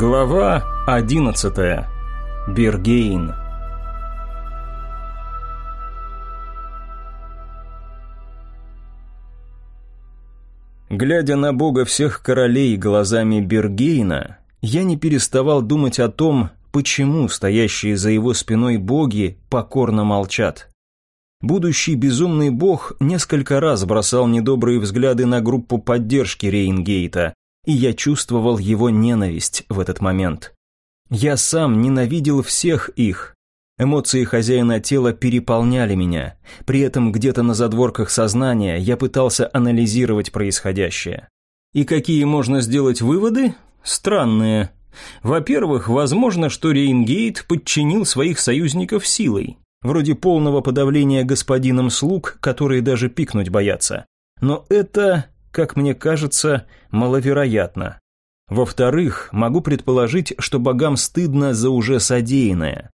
Глава 11. Бергейн. Глядя на бога всех королей глазами Бергейна, я не переставал думать о том, почему стоящие за его спиной боги покорно молчат. Будущий безумный бог несколько раз бросал недобрые взгляды на группу поддержки Рейнгейта, и я чувствовал его ненависть в этот момент. Я сам ненавидел всех их. Эмоции хозяина тела переполняли меня. При этом где-то на задворках сознания я пытался анализировать происходящее. И какие можно сделать выводы? Странные. Во-первых, возможно, что Рейнгейт подчинил своих союзников силой, вроде полного подавления господином слуг, которые даже пикнуть боятся. Но это, как мне кажется, маловероятно. Во-вторых, могу предположить, что богам стыдно за уже содеянное.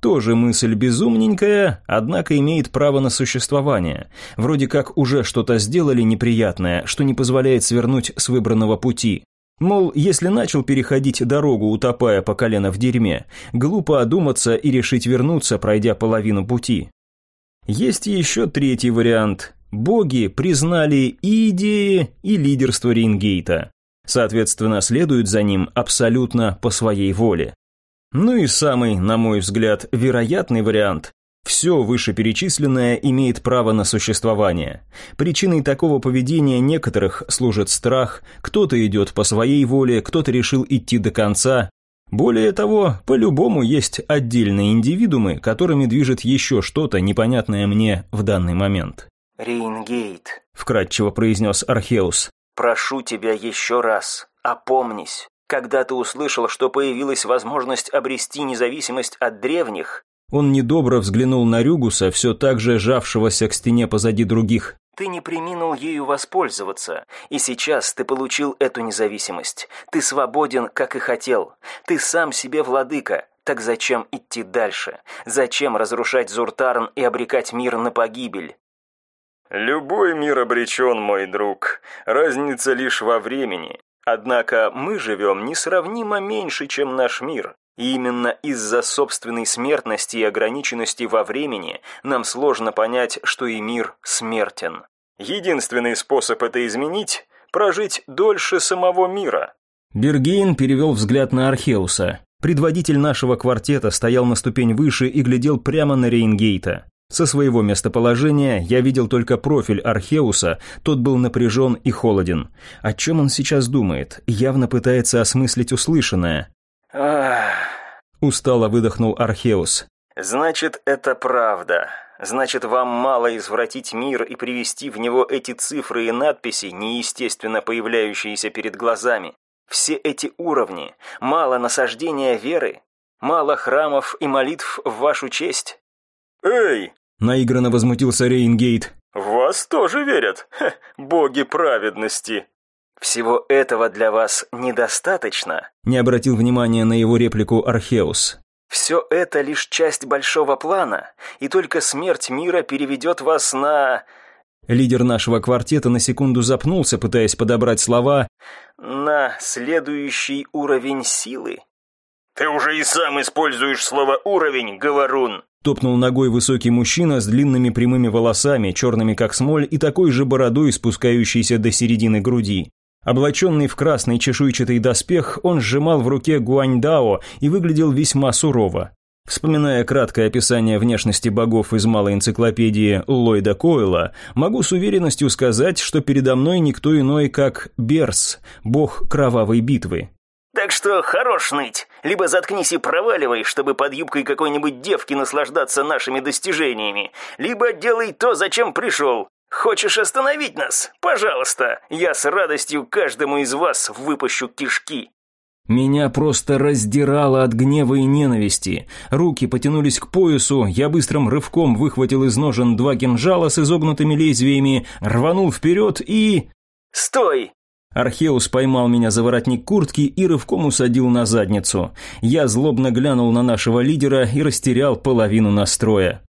Тоже мысль безумненькая, однако имеет право на существование. Вроде как уже что-то сделали неприятное, что не позволяет свернуть с выбранного пути. Мол, если начал переходить дорогу, утопая по колено в дерьме, глупо одуматься и решить вернуться, пройдя половину пути. Есть еще третий вариант. Боги признали и идеи, и лидерство Рингейта. Соответственно, следуют за ним абсолютно по своей воле. Ну и самый, на мой взгляд, вероятный вариант все вышеперечисленное имеет право на существование. Причиной такого поведения некоторых служит страх, кто-то идет по своей воле, кто-то решил идти до конца. Более того, по-любому есть отдельные индивидуумы, которыми движет еще что-то непонятное мне в данный момент. «Рейнгейт», – вкратчиво произнес Археус. «Прошу тебя еще раз, опомнись. Когда ты услышал, что появилась возможность обрести независимость от древних, он недобро взглянул на Рюгуса, все так же жавшегося к стене позади других. «Ты не приминул ею воспользоваться, и сейчас ты получил эту независимость. Ты свободен, как и хотел. Ты сам себе владыка. Так зачем идти дальше? Зачем разрушать Зуртарн и обрекать мир на погибель?» «Любой мир обречен, мой друг. Разница лишь во времени. Однако мы живем несравнимо меньше, чем наш мир. И именно из-за собственной смертности и ограниченности во времени нам сложно понять, что и мир смертен. Единственный способ это изменить – прожить дольше самого мира. Бергейн перевел взгляд на Археуса. Предводитель нашего квартета стоял на ступень выше и глядел прямо на Рейнгейта. Со своего местоположения я видел только профиль Археуса, тот был напряжен и холоден. О чем он сейчас думает? Явно пытается осмыслить услышанное. «Ах...» – устало выдохнул Археус. «Значит, это правда. Значит, вам мало извратить мир и привести в него эти цифры и надписи, неестественно появляющиеся перед глазами. Все эти уровни, мало насаждения веры, мало храмов и молитв в вашу честь». «Эй!» – наигранно возмутился Рейнгейт. «В вас тоже верят? Ха, боги праведности!» «Всего этого для вас недостаточно?» Не обратил внимания на его реплику Археус. «Все это лишь часть большого плана, и только смерть мира переведет вас на...» Лидер нашего квартета на секунду запнулся, пытаясь подобрать слова. «На следующий уровень силы?» «Ты уже и сам используешь слово «уровень», говорун!» Топнул ногой высокий мужчина с длинными прямыми волосами, черными как смоль, и такой же бородой, спускающейся до середины груди. Облаченный в красный чешуйчатый доспех, он сжимал в руке гуаньдао и выглядел весьма сурово. Вспоминая краткое описание внешности богов из малой энциклопедии Ллойда Койла, могу с уверенностью сказать, что передо мной никто иной, как Берс, бог кровавой битвы. «Так что хорош ныть, либо заткнись и проваливай, чтобы под юбкой какой-нибудь девки наслаждаться нашими достижениями, либо делай то, зачем пришел. «Хочешь остановить нас? Пожалуйста, я с радостью каждому из вас выпущу кишки». Меня просто раздирало от гнева и ненависти. Руки потянулись к поясу, я быстрым рывком выхватил из ножен два кинжала с изогнутыми лезвиями, рванул вперед и... «Стой!» Археус поймал меня за воротник куртки и рывком усадил на задницу. Я злобно глянул на нашего лидера и растерял половину настроя.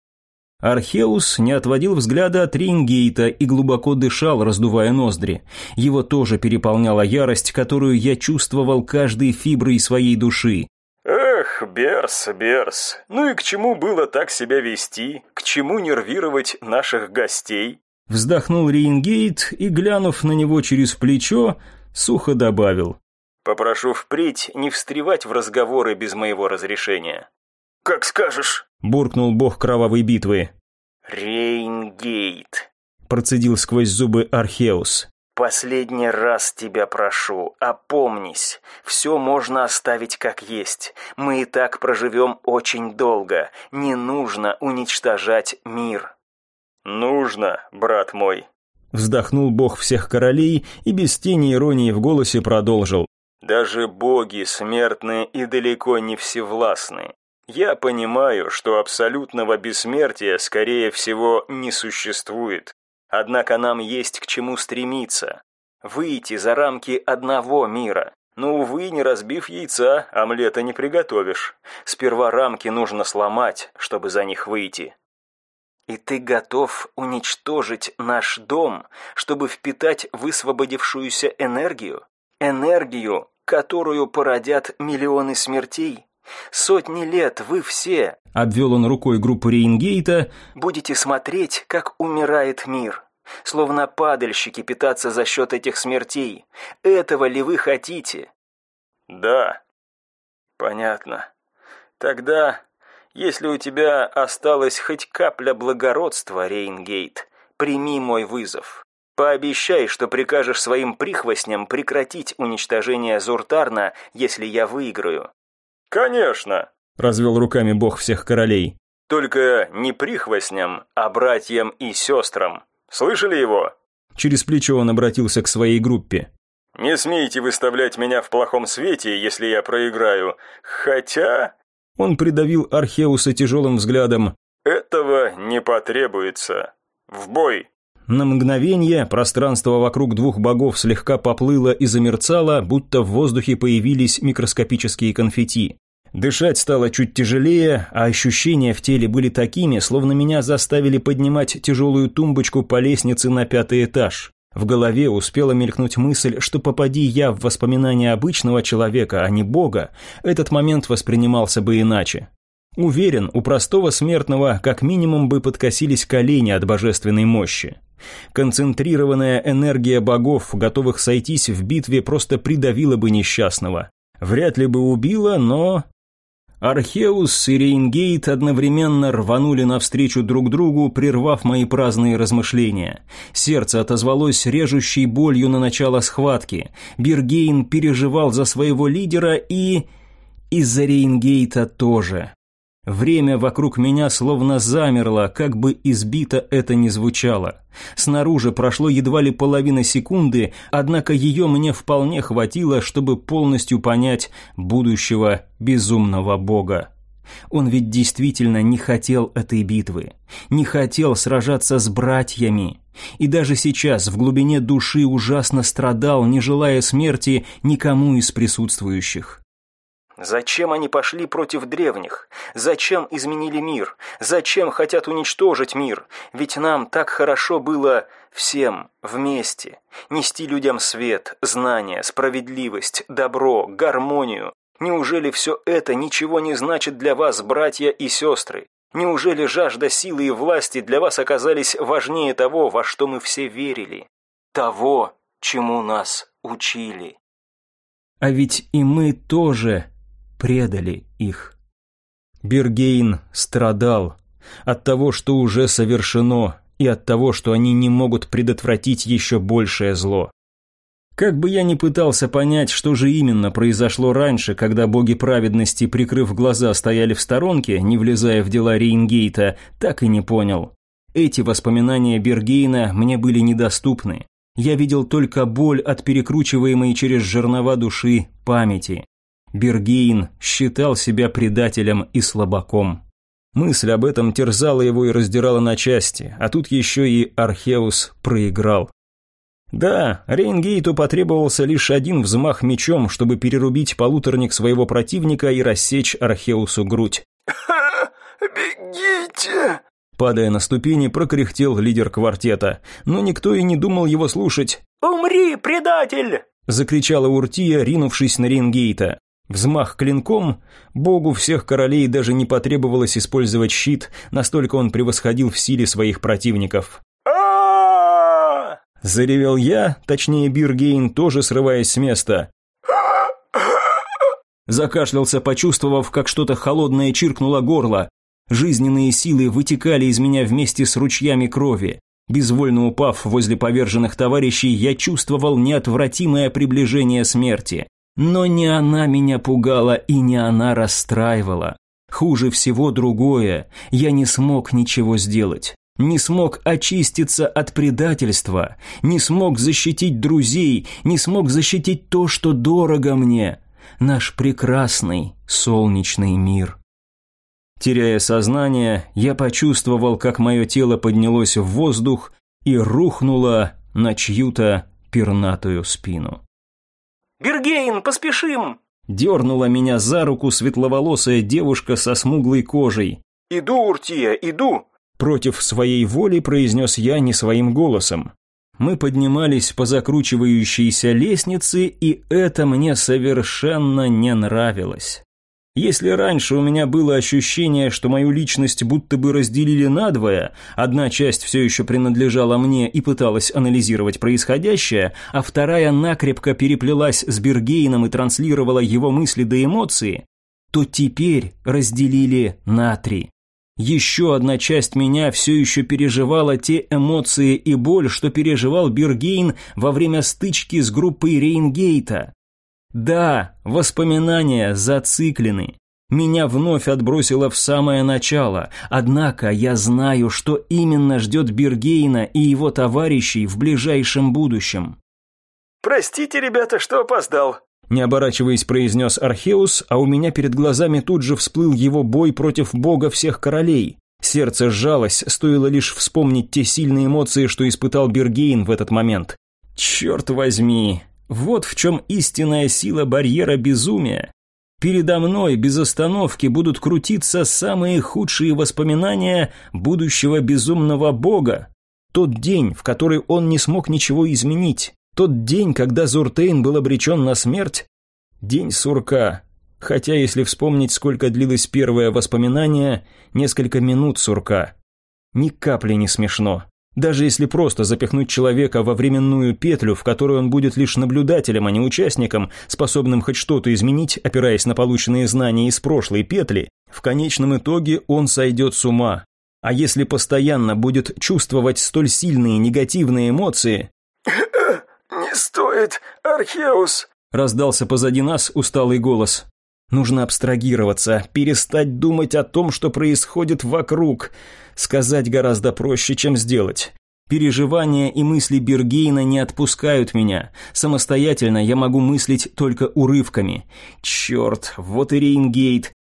Археус не отводил взгляда от Рингейта и глубоко дышал, раздувая ноздри. Его тоже переполняла ярость, которую я чувствовал каждой фиброй своей души. «Эх, Берс, Берс, ну и к чему было так себя вести? К чему нервировать наших гостей?» Вздохнул Рингейт и, глянув на него через плечо, сухо добавил. «Попрошу впредь не встревать в разговоры без моего разрешения». «Как скажешь», — буркнул бог кровавой битвы. «Рейнгейт», — процедил сквозь зубы Археус. «Последний раз тебя прошу, опомнись. Все можно оставить как есть. Мы и так проживем очень долго. Не нужно уничтожать мир». «Нужно, брат мой», Вздохнул бог всех королей и без тени иронии в голосе продолжил. «Даже боги смертные и далеко не всевластны. Я понимаю, что абсолютного бессмертия, скорее всего, не существует. Однако нам есть к чему стремиться. Выйти за рамки одного мира. Но, увы, не разбив яйца, омлета не приготовишь. Сперва рамки нужно сломать, чтобы за них выйти. И ты готов уничтожить наш дом, чтобы впитать высвободившуюся энергию? Энергию, которую породят миллионы смертей? Сотни лет вы все, обвел он рукой группу Рейнгейта, будете смотреть, как умирает мир. Словно падальщики питаться за счет этих смертей. Этого ли вы хотите? Да. Понятно. Тогда, если у тебя осталась хоть капля благородства, Рейнгейт, прими мой вызов. Пообещай, что прикажешь своим прихвостням прекратить уничтожение Зуртарна, если я выиграю. «Конечно!» – развел руками бог всех королей. «Только не прихвостням, а братьям и сестрам. Слышали его?» Через плечо он обратился к своей группе. «Не смейте выставлять меня в плохом свете, если я проиграю. Хотя...» Он придавил Археуса тяжелым взглядом. «Этого не потребуется. В бой!» На мгновение пространство вокруг двух богов слегка поплыло и замерцало, будто в воздухе появились микроскопические конфетти. Дышать стало чуть тяжелее, а ощущения в теле были такими, словно меня заставили поднимать тяжелую тумбочку по лестнице на пятый этаж. В голове успела мелькнуть мысль, что попади я в воспоминания обычного человека, а не бога, этот момент воспринимался бы иначе. Уверен, у простого смертного как минимум бы подкосились колени от божественной мощи. Концентрированная энергия богов, готовых сойтись в битве, просто придавила бы несчастного. Вряд ли бы убила, но... Археус и Рейнгейт одновременно рванули навстречу друг другу, прервав мои праздные размышления. Сердце отозвалось режущей болью на начало схватки. Бергейн переживал за своего лидера и... Из-за Рейнгейта тоже. Время вокруг меня словно замерло, как бы избито это ни звучало. Снаружи прошло едва ли половина секунды, однако ее мне вполне хватило, чтобы полностью понять будущего безумного бога. Он ведь действительно не хотел этой битвы, не хотел сражаться с братьями. И даже сейчас в глубине души ужасно страдал, не желая смерти никому из присутствующих. Зачем они пошли против древних? Зачем изменили мир? Зачем хотят уничтожить мир? Ведь нам так хорошо было всем вместе. Нести людям свет, знания, справедливость, добро, гармонию. Неужели все это ничего не значит для вас, братья и сестры? Неужели жажда силы и власти для вас оказались важнее того, во что мы все верили? Того, чему нас учили? А ведь и мы тоже предали их. Бергейн страдал от того, что уже совершено, и от того, что они не могут предотвратить еще большее зло. Как бы я ни пытался понять, что же именно произошло раньше, когда боги праведности, прикрыв глаза, стояли в сторонке, не влезая в дела Рейнгейта, так и не понял. Эти воспоминания Бергейна мне были недоступны. Я видел только боль от перекручиваемой через жернова души памяти. Бергейн считал себя предателем и слабаком. Мысль об этом терзала его и раздирала на части, а тут еще и Археус проиграл. Да, Рейнгейту потребовался лишь один взмах мечом, чтобы перерубить полуторник своего противника и рассечь Археусу грудь. «Бегите!» Падая на ступени, прокряхтел лидер квартета, но никто и не думал его слушать. «Умри, предатель!» – закричала Уртия, ринувшись на Рингейта. Взмах клинком, богу всех королей даже не потребовалось использовать щит, настолько он превосходил в силе своих противников. Заревел я, точнее Биргейн, тоже срываясь с места. Закашлялся, почувствовав, как что-то холодное чиркнуло горло. Жизненные силы вытекали из меня вместе с ручьями крови. Безвольно упав возле поверженных товарищей, я чувствовал неотвратимое приближение смерти. Но не она меня пугала и не она расстраивала. Хуже всего другое, я не смог ничего сделать. Не смог очиститься от предательства, не смог защитить друзей, не смог защитить то, что дорого мне. Наш прекрасный солнечный мир. Теряя сознание, я почувствовал, как мое тело поднялось в воздух и рухнуло на чью-то пернатую спину. «Бергейн, поспешим!» Дернула меня за руку светловолосая девушка со смуглой кожей. «Иду, Уртия, иду!» Против своей воли произнес я не своим голосом. Мы поднимались по закручивающейся лестнице, и это мне совершенно не нравилось. Если раньше у меня было ощущение, что мою личность будто бы разделили надвое, одна часть все еще принадлежала мне и пыталась анализировать происходящее, а вторая накрепко переплелась с Бергейном и транслировала его мысли до эмоции, то теперь разделили на три. Еще одна часть меня все еще переживала те эмоции и боль, что переживал Бергейн во время стычки с группой Рейнгейта. Да, воспоминания зациклены. Меня вновь отбросило в самое начало, однако я знаю, что именно ждет Бергейна и его товарищей в ближайшем будущем. «Простите, ребята, что опоздал», не оборачиваясь, произнес Археус, а у меня перед глазами тут же всплыл его бой против бога всех королей. Сердце сжалось, стоило лишь вспомнить те сильные эмоции, что испытал Бергейн в этот момент. Черт возьми, вот в чем истинная сила барьера безумия. Передо мной без остановки будут крутиться самые худшие воспоминания будущего безумного бога. Тот день, в который он не смог ничего изменить. Тот день, когда Зуртейн был обречен на смерть. День сурка. Хотя, если вспомнить, сколько длилось первое воспоминание, несколько минут сурка. Ни капли не смешно. Даже если просто запихнуть человека во временную петлю, в которой он будет лишь наблюдателем, а не участником, способным хоть что-то изменить, опираясь на полученные знания из прошлой петли, в конечном итоге он сойдет с ума. А если постоянно будет чувствовать столь сильные негативные эмоции... «Не стоит, Археус!» раздался позади нас усталый голос. Нужно абстрагироваться, перестать думать о том, что происходит вокруг. Сказать гораздо проще, чем сделать. Переживания и мысли Бергейна не отпускают меня. Самостоятельно я могу мыслить только урывками. Черт, вот и Рейнгейт.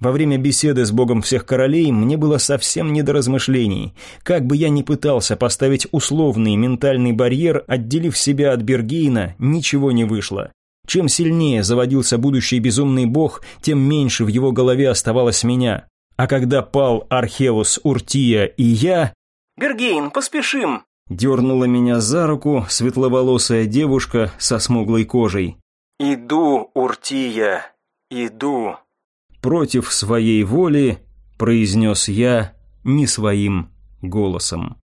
Во время беседы с богом всех королей мне было совсем не до размышлений. Как бы я ни пытался поставить условный ментальный барьер, отделив себя от Бергейна, ничего не вышло. Чем сильнее заводился будущий безумный бог, тем меньше в его голове оставалось меня. А когда пал Археус, Уртия и я... «Бергейн, поспешим!» Дернула меня за руку светловолосая девушка со смуглой кожей. «Иду, Уртия, иду!» Против своей воли произнес я не своим голосом.